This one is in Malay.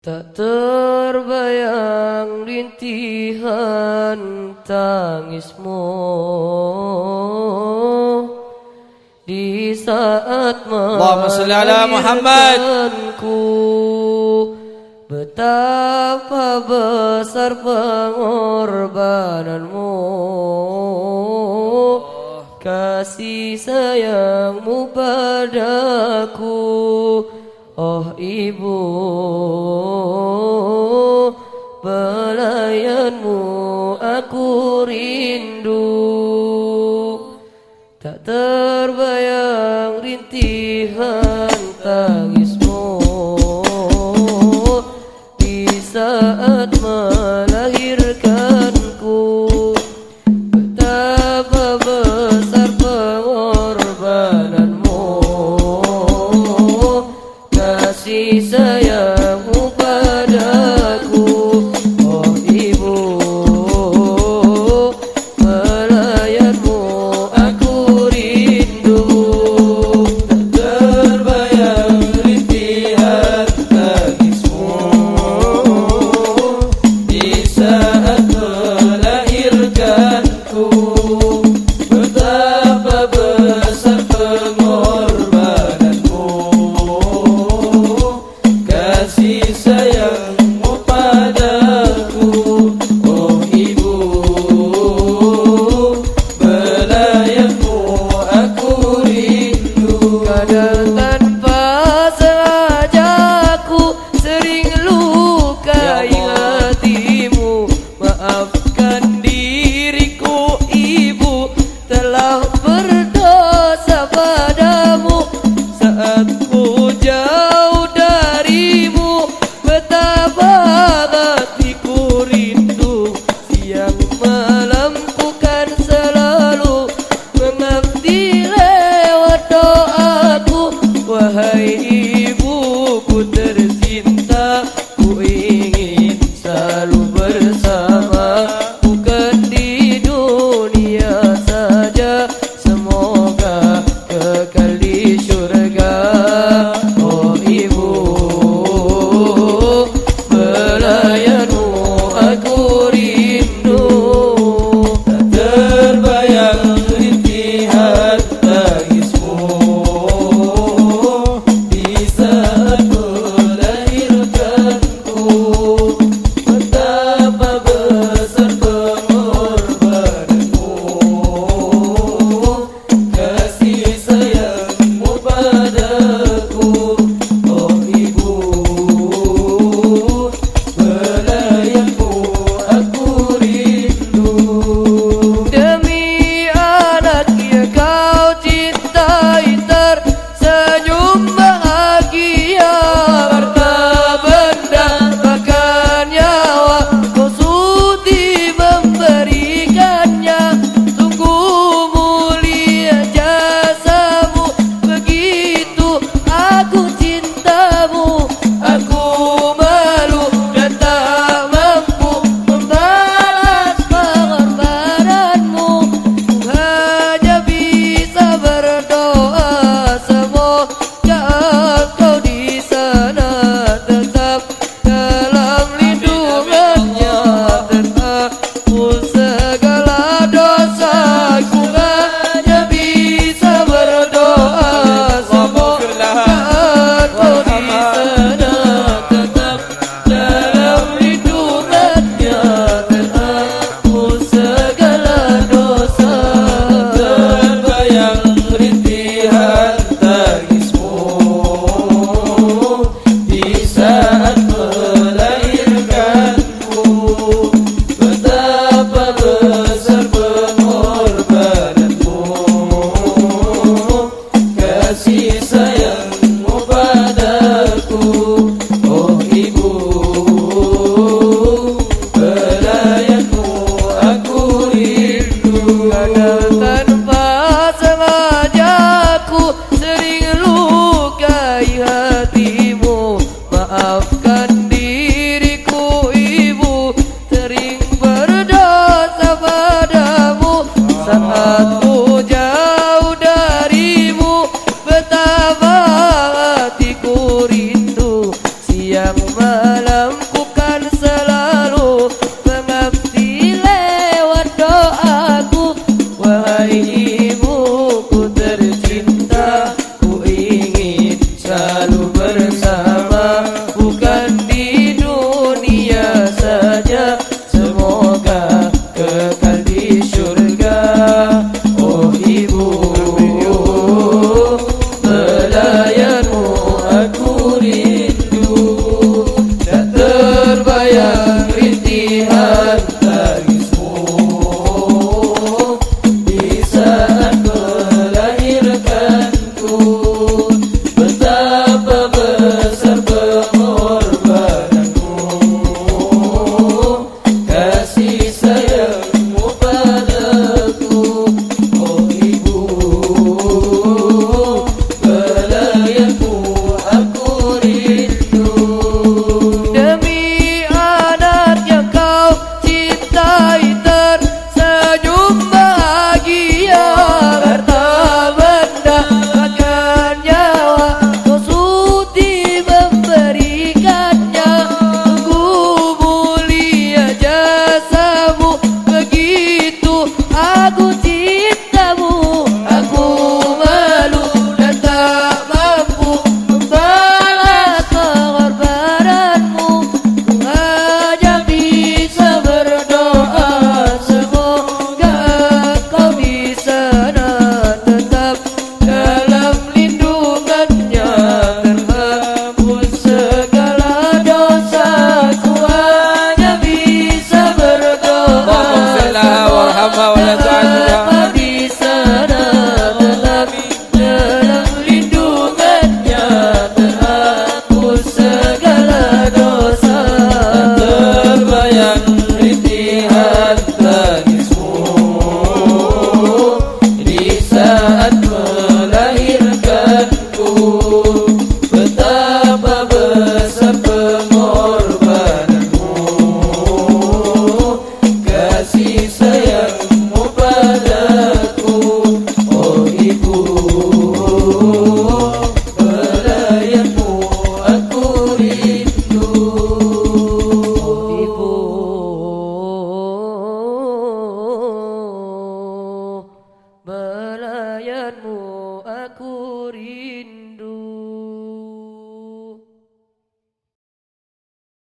Tak terbayang rintihan tangismu. Di saat menyebabkanku Betapa besar pengorbananmu. Kasih sayangmu padaku. Oh ibu Pelayanmu aku rindu. Tak terbayar kasih sayangmu Santa Mawala Tanya